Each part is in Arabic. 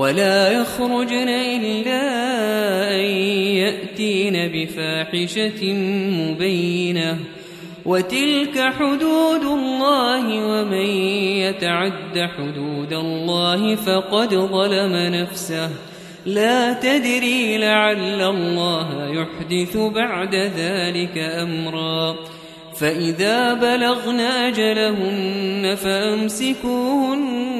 ولا يخرجن إلا أن يأتين بفاحشة مبينة. وتلك حدود الله ومن يتعد حدود الله فقد ظلم نفسه. لا تدري لعل الله يحدث بعد ذلك أمرا. فإذا بلغن أجلهن فأمسكوهن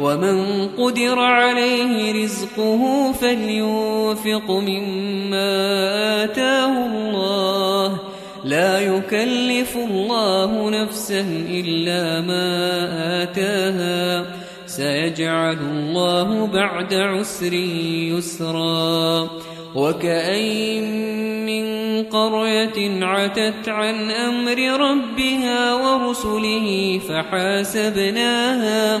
ومن قدر عليه رزقه فلينفق مما آتاه الله. لا يكلف الله نفسا إلا ما آتاها. سيجعل الله بعد عسر يسرا. وكأين من قرية عتت عن أمر ربها ورسله فحاسبناها.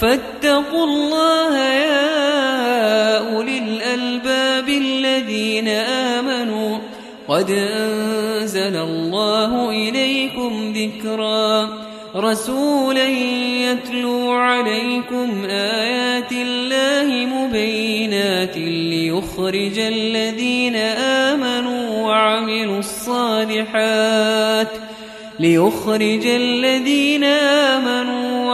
فاتقوا الله يا أولي الألباب الذين آمنوا. قد أنزل الله إليكم ذكرا. رسولا يتلو عليكم آيات الله مبينات ليخرج الذين آمنوا وعملوا الصالحات. ليخرج الذين آمنوا